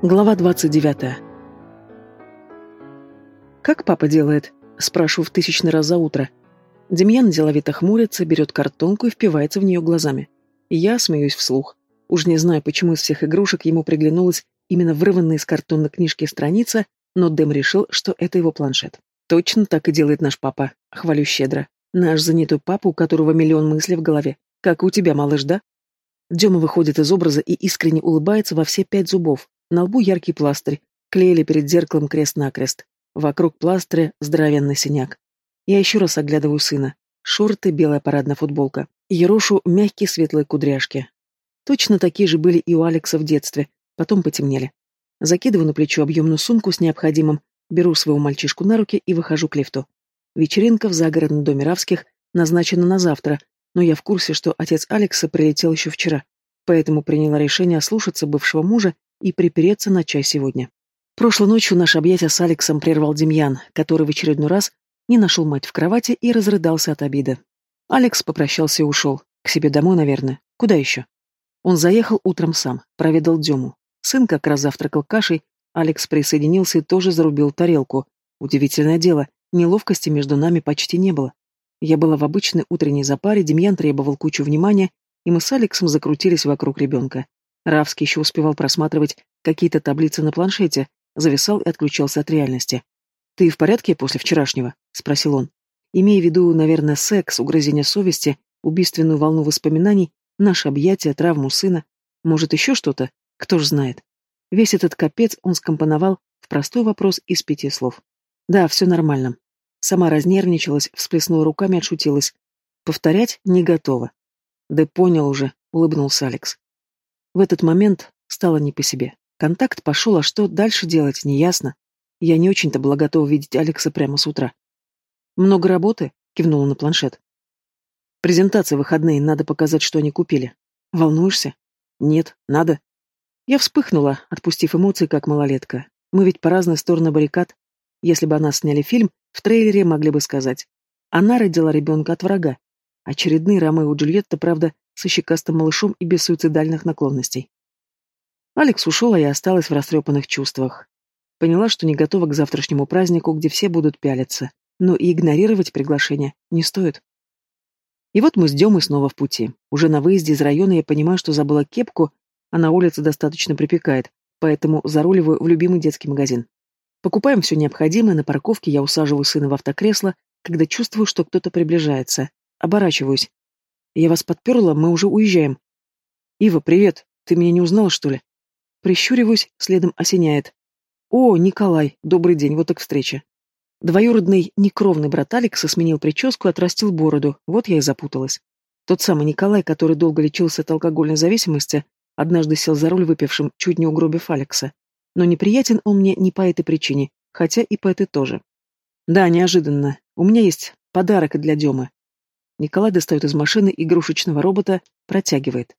Глава 29. «Как папа делает?» – спрашиваю в тысячный раз за утро. Демьян деловито хмурится, берет картонку и впивается в нее глазами. Я смеюсь вслух. Уж не знаю, почему из всех игрушек ему приглянулась именно вырванная из картонной книжки страница, но Дэм решил, что это его планшет. Точно так и делает наш папа. Хвалю щедро. Наш занятой папа, у которого миллион мыслей в голове. Как у тебя, малыш, да? Дема выходит из образа и искренне улыбается во все пять зубов, на лбу яркий пластырь, клеили перед зеркалом крест-накрест. Вокруг пластыря здоровенный синяк. Я еще раз оглядываю сына. Шорты, белая парадная футболка. Ерошу мягкие светлые кудряшки. Точно такие же были и у Алекса в детстве, потом потемнели. Закидываю на плечо объемную сумку с необходимым, беру своего мальчишку на руки и выхожу к лифту. Вечеринка в загородном доме Равских назначена на завтра, но я в курсе, что отец Алекса прилетел еще вчера, поэтому приняла решение ослушаться бывшего мужа и припереться на чай сегодня. Прошлой ночью наше объятие с Алексом прервал Демьян, который в очередной раз не нашел мать в кровати и разрыдался от обиды. Алекс попрощался и ушел. К себе домой, наверное. Куда еще? Он заехал утром сам, проведал Дему. Сын как раз завтракал кашей, Алекс присоединился и тоже зарубил тарелку. Удивительное дело, неловкости между нами почти не было. Я была в обычной утренней запаре, Демьян требовал кучу внимания, и мы с Алексом закрутились вокруг ребенка. Равский еще успевал просматривать какие-то таблицы на планшете, зависал и отключался от реальности. «Ты в порядке после вчерашнего?» — спросил он. Имея в виду, наверное, секс, угрызение совести, убийственную волну воспоминаний, наше объятие, травму сына. Может, еще что-то? Кто ж знает. Весь этот капец он скомпоновал в простой вопрос из пяти слов. «Да, все нормально». Сама разнервничалась, всплеснула руками, отшутилась. Повторять не готова. «Да понял уже», — улыбнулся Алекс. В этот момент стало не по себе. Контакт пошел, а что дальше делать, неясно. Я не очень-то была готова видеть Алекса прямо с утра. «Много работы?» — кивнула на планшет. «Презентация выходные, надо показать, что они купили. Волнуешься?» «Нет, надо». Я вспыхнула, отпустив эмоции, как малолетка. Мы ведь по разные стороны баррикад. Если бы о нас сняли фильм, в трейлере могли бы сказать. Она родила ребенка от врага. Очередные Ромео и Джульетта, правда, со щекастым малышом и без суицидальных наклонностей. Алекс ушел, а я осталась в растрепанных чувствах. Поняла, что не готова к завтрашнему празднику, где все будут пялиться, но и игнорировать приглашение не стоит. И вот мы с Демой снова в пути. Уже на выезде из района я понимаю, что забыла кепку, а на улице достаточно припекает, поэтому заруливаю в любимый детский магазин. Покупаем все необходимое, на парковке я усаживаю сына в автокресло, когда чувствую, что кто-то приближается. Оборачиваюсь. Я вас подперла, мы уже уезжаем. Ива, привет. Ты меня не узнала, что ли? Прищуриваюсь, следом осеняет. О, Николай, добрый день, вот так встреча. Двоюродный, некровный брат Алекса сменил прическу и отрастил бороду, вот я и запуталась. Тот самый Николай, который долго лечился от алкогольной зависимости, однажды сел за руль выпившим, чуть не угробив Алекса. Но неприятен он мне не по этой причине, хотя и по этой тоже. Да, неожиданно. У меня есть подарок для Демы. Николай достает из машины игрушечного робота, протягивает.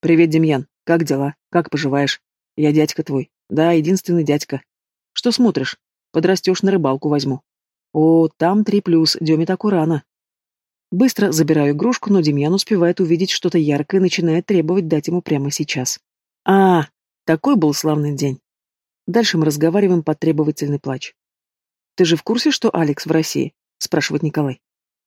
«Привет, Демьян. Как дела? Как поживаешь? Я дядька твой. Да, единственный дядька. Что смотришь? Подрастешь, на рыбалку возьму. О, там три плюс, Деме так рано». Быстро забираю игрушку, но Демьян успевает увидеть что-то яркое и начинает требовать дать ему прямо сейчас. А, такой был славный день. Дальше мы разговариваем под требовательный плач. «Ты же в курсе, что Алекс в России?» — спрашивает Николай.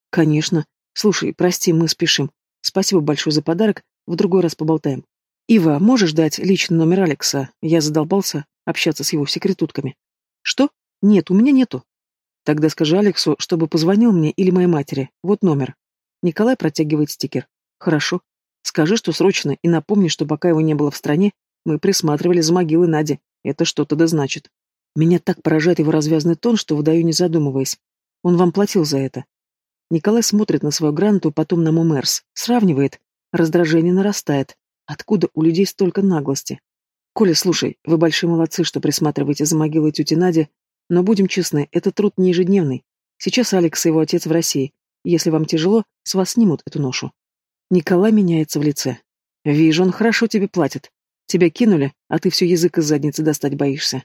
«Конечно. Слушай, прости, мы спешим. Спасибо большое за подарок, в другой раз поболтаем. Ива, можешь дать личный номер Алекса? Я задолбался общаться с его секретутками. Что? Нет, у меня нету. Тогда скажи Алексу, чтобы позвонил мне или моей матери. Вот номер. Николай протягивает стикер. Хорошо. Скажи, что срочно, и напомни, что пока его не было в стране, мы присматривали за могилой Нади. Это что-то да значит. Меня так поражает его развязный тон, что выдаю не задумываясь. Он вам платил за это. Николай смотрит на свою гранту, потом на Мумерс, сравнивает. Раздражение нарастает. Откуда у людей столько наглости? Коля, слушай, вы большие молодцы, что присматриваете за могилой тети Нади, но будем честны, это труд не ежедневный. Сейчас Алекс и его отец в России. Если вам тяжело, с вас снимут эту ношу. Николай меняется в лице. Вижу, он хорошо тебе платит. Тебя кинули, а ты все язык из задницы достать боишься.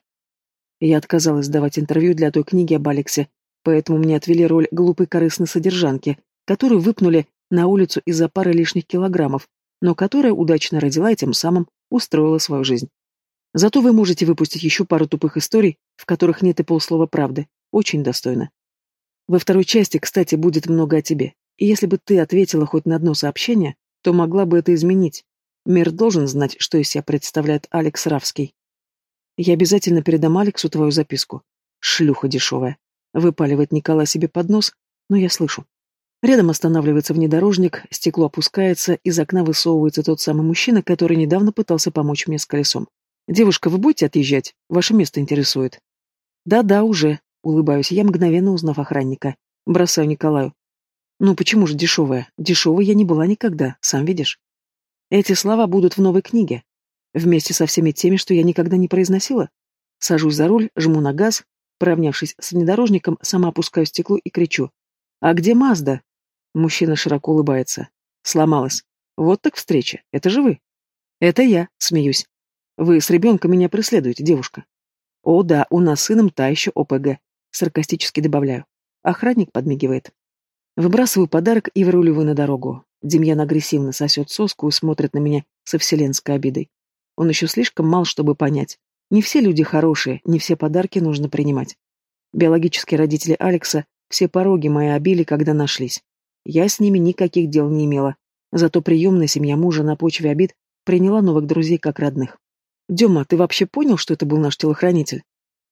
Я отказалась давать интервью для той книги об Алексе, Поэтому мне отвели роль глупой корыстной содержанки, которую выпнули на улицу из-за пары лишних килограммов, но которая удачно родила и тем самым устроила свою жизнь. Зато вы можете выпустить еще пару тупых историй, в которых нет и полслова правды. Очень достойно. Во второй части, кстати, будет много о тебе. И если бы ты ответила хоть на одно сообщение, то могла бы это изменить. Мир должен знать, что из себя представляет Алекс Равский. Я обязательно передам Алексу твою записку. Шлюха дешевая. Выпаливает Николай себе под нос, но я слышу. Рядом останавливается внедорожник, стекло опускается, из окна высовывается тот самый мужчина, который недавно пытался помочь мне с колесом. «Девушка, вы будете отъезжать? Ваше место интересует». «Да-да, уже», — улыбаюсь я, мгновенно узнав охранника. Бросаю Николаю. «Ну почему же дешевая? Дешевой я не была никогда, сам видишь». Эти слова будут в новой книге. Вместе со всеми теми, что я никогда не произносила. Сажусь за руль, жму на газ, Поравнявшись с внедорожником, сама опускаю стекло и кричу. «А где Мазда?» Мужчина широко улыбается. «Сломалась. Вот так встреча. Это же вы?» «Это я», — смеюсь. «Вы с ребенком меня преследуете, девушка». «О, да, у нас с сыном та еще ОПГ», — саркастически добавляю. Охранник подмигивает. Выбрасываю подарок и выруливаю на дорогу. Демьян агрессивно сосет соску и смотрит на меня со вселенской обидой. Он еще слишком мал, чтобы понять. Не все люди хорошие, не все подарки нужно принимать. Биологические родители Алекса все пороги мои обили, когда нашлись. Я с ними никаких дел не имела. Зато приемная семья мужа на почве обид приняла новых друзей как родных. «Дема, ты вообще понял, что это был наш телохранитель?»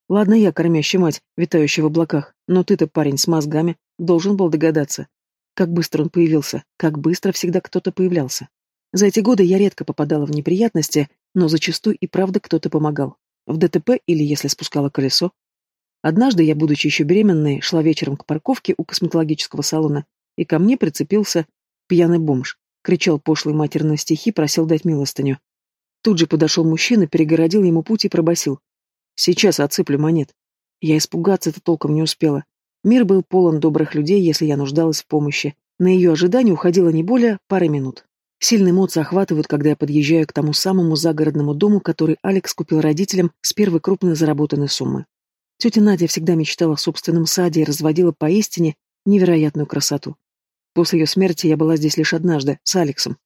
«Ладно, я кормящая мать, витающая в облаках, но ты-то парень с мозгами, должен был догадаться. Как быстро он появился, как быстро всегда кто-то появлялся. За эти годы я редко попадала в неприятности, но зачастую и правда кто-то помогал. В ДТП или если спускала колесо. Однажды я, будучи еще беременной, шла вечером к парковке у косметологического салона, и ко мне прицепился пьяный бомж. Кричал пошлые матерные стихи, просил дать милостыню. Тут же подошел мужчина, перегородил ему путь и пробасил. «Сейчас отсыплю монет». Я испугаться-то толком не успела. Мир был полон добрых людей, если я нуждалась в помощи. На ее ожидание уходило не более пары минут. Сильные эмоции охватывают, когда я подъезжаю к тому самому загородному дому, который Алекс купил родителям с первой крупной заработанной суммы. Тетя Надя всегда мечтала о собственном саде и разводила поистине невероятную красоту. После ее смерти я была здесь лишь однажды, с Алексом.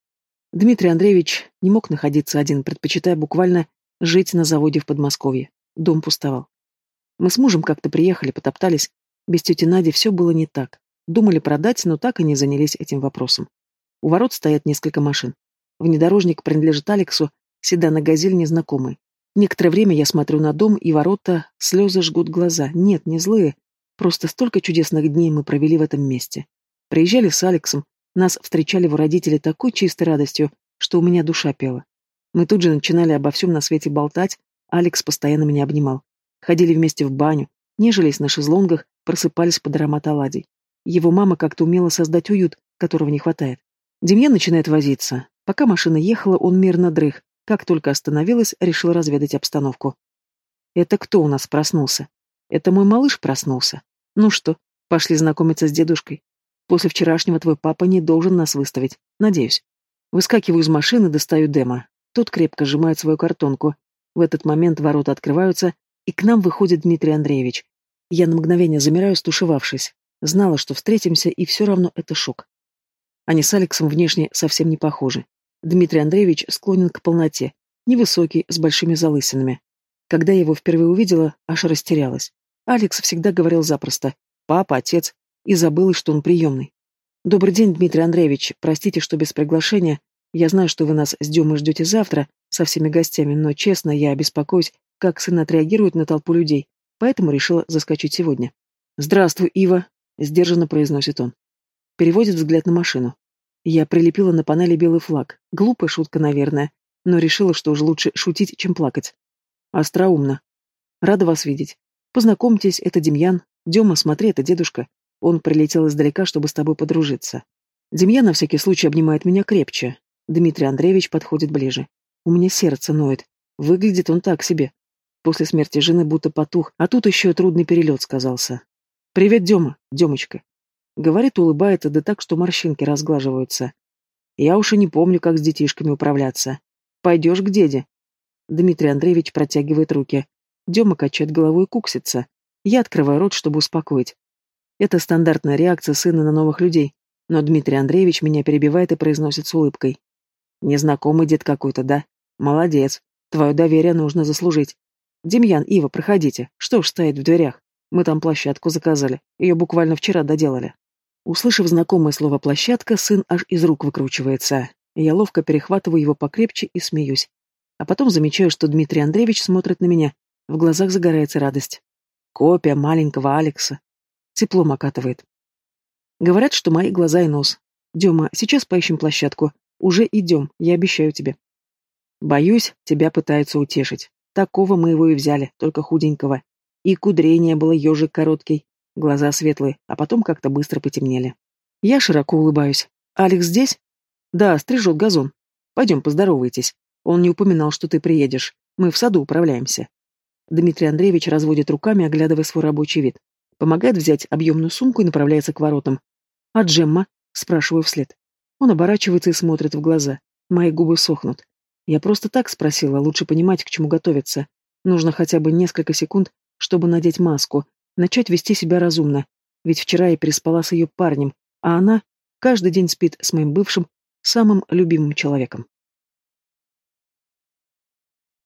Дмитрий Андреевич не мог находиться один, предпочитая буквально жить на заводе в Подмосковье. Дом пустовал. Мы с мужем как-то приехали, потоптались. Без тети Нади все было не так. Думали продать, но так и не занялись этим вопросом. У ворот стоят несколько машин. Внедорожник принадлежит Алексу, седан и газель незнакомый. Некоторое время я смотрю на дом, и ворота, слезы жгут глаза. Нет, не злые. Просто столько чудесных дней мы провели в этом месте. Приезжали с Алексом, нас встречали его родители такой чистой радостью, что у меня душа пела. Мы тут же начинали обо всем на свете болтать, Алекс постоянно меня обнимал. Ходили вместе в баню, нежились на шезлонгах, просыпались под аромат оладий. Его мама как-то умела создать уют, которого не хватает. Демьян начинает возиться. Пока машина ехала, он мирно дрых. Как только остановилась, решил разведать обстановку. «Это кто у нас проснулся?» «Это мой малыш проснулся. Ну что, пошли знакомиться с дедушкой. После вчерашнего твой папа не должен нас выставить, надеюсь». Выскакиваю из машины, достаю Дема. Тот крепко сжимает свою картонку. В этот момент ворота открываются, и к нам выходит Дмитрий Андреевич. Я на мгновение замираю, стушевавшись. Знала, что встретимся, и все равно это шок. Они с Алексом внешне совсем не похожи. Дмитрий Андреевич склонен к полноте, невысокий, с большими залысинами. Когда я его впервые увидела, аж растерялась. Алекс всегда говорил запросто «папа, отец» и забыл, что он приемный. «Добрый день, Дмитрий Андреевич. Простите, что без приглашения. Я знаю, что вы нас с Демой ждете завтра со всеми гостями, но, честно, я беспокоюсь, как сын отреагирует на толпу людей, поэтому решила заскочить сегодня». «Здравствуй, Ива», — сдержанно произносит он. Переводит взгляд на машину. Я прилепила на панели белый флаг. Глупая шутка, наверное, но решила, что уж лучше шутить, чем плакать. Остроумно. Рада вас видеть. Познакомьтесь, это Демьян. Дема, смотри, это дедушка. Он прилетел издалека, чтобы с тобой подружиться. Демьян на всякий случай обнимает меня крепче. Дмитрий Андреевич подходит ближе. У меня сердце ноет. Выглядит он так себе. После смерти жены будто потух, а тут еще трудный перелет сказался. «Привет, Дема, Демочка. Говорит, улыбается, да так, что морщинки разглаживаются. Я уж и не помню, как с детишками управляться. Пойдешь к деде. Дмитрий Андреевич протягивает руки. Дема качает головой и куксится. Я открываю рот, чтобы успокоить. Это стандартная реакция сына на новых людей, но Дмитрий Андреевич меня перебивает и произносит с улыбкой. Незнакомый дед какой-то, да? Молодец. Твое доверие нужно заслужить. Демьян, Ива, проходите. Что ж стоять в дверях? Мы там площадку заказали. Ее буквально вчера доделали. Услышав знакомое слово «площадка», сын аж из рук выкручивается. Я ловко перехватываю его покрепче и смеюсь. А потом замечаю, что Дмитрий Андреевич смотрит на меня. В глазах загорается радость. Копия маленького Алекса. Теплом окатывает. Говорят, что мои глаза и нос. Дема, сейчас поищем площадку. Уже идем, я обещаю тебе. Боюсь, тебя пытаются утешить. Такого мы его и взяли, только худенького. И кудрей не было, ежик короткий, глаза светлые, а потом как-то быстро потемнели. Я широко улыбаюсь. «Алекс здесь?» «Да, стрижет газон. Пойдем, поздоровайтесь. Он не упоминал, что ты приедешь. Мы в саду управляемся». Дмитрий Андреевич разводит руками, оглядывая свой рабочий вид. Помогает взять объемную сумку и направляется к воротам. «А Джемма?» — спрашиваю вслед. Он оборачивается и смотрит в глаза. Мои губы сохнут. Я просто так спросила, лучше понимать, к чему готовиться. Нужно хотя бы несколько секунд, чтобы надеть маску, начать вести себя разумно. Ведь вчера я переспала с ее парнем, а она каждый день спит с моим бывшим, самым любимым человеком.